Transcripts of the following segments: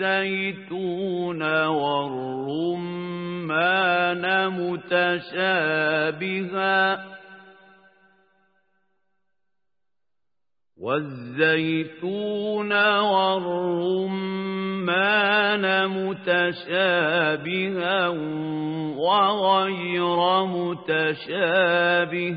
والزيتون والرمان متشابها والزيتون والرمان متشابها وغير متشابه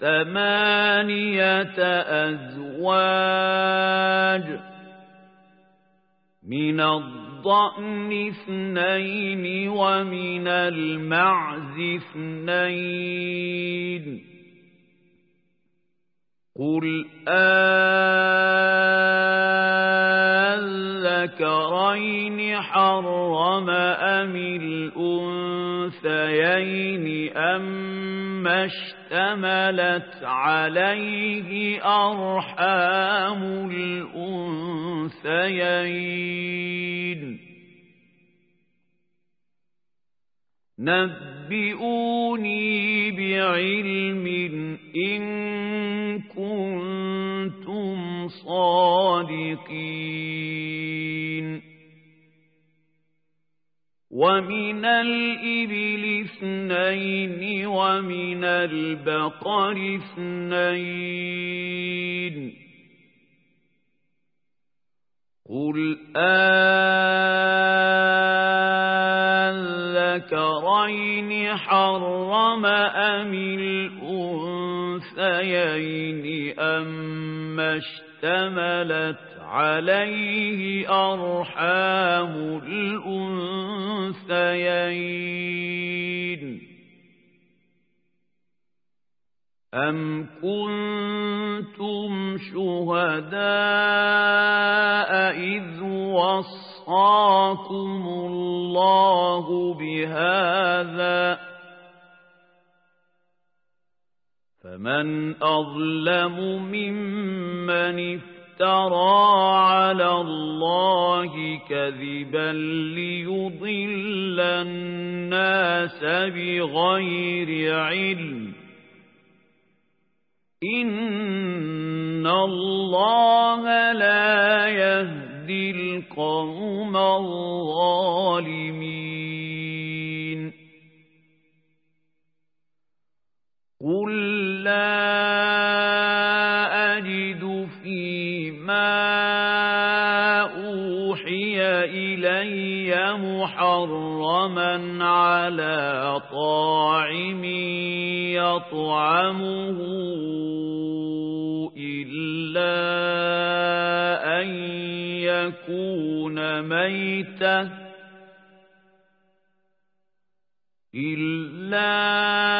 ثمانية أزواج من الضأن اثنين ومن المعز اثنين. قل أذكرين حرم أم الأنثيين أما اشتملت عليه أرحام الأنثيين. نبئوني بعلم إن كنتم صادقين. ومن الإبل اثنين ومن البقر اثنين. قل أذكرين حرم أم الأنثيين أم اشتملت عليه أرحام الأنثيين أم كنتم شهداء إذ وصاكم فمن أظلم ممن افترى على الله كذبا ليضل الناس بغير علم إن الله لا يهدي القوم الظالمين قل لا إلي محرما على طاعم يطعمه إلا أن يكون ميتة إلا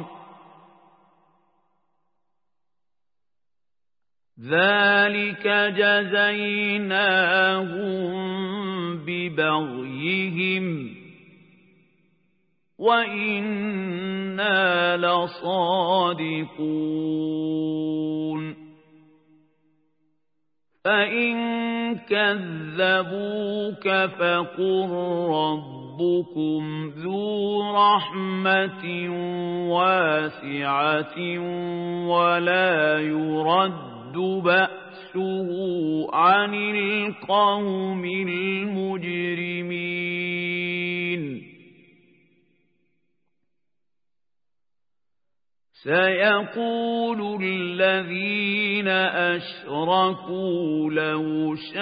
ذلك جزيناهم ببغيهم وإنا لصادقون فإن كذبوك فقل ربكم ذو رحمة واسعة ولا يرد يرد بأسه عن القوم المجرمين سيقول الذين أشركوا لو شاء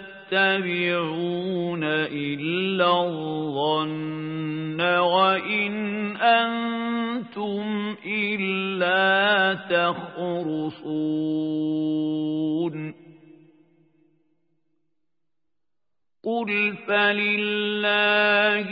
تتبعون إلا الظن وإن أنتم إلا تخرصون. قل فلله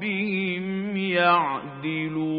بربهم يعدلون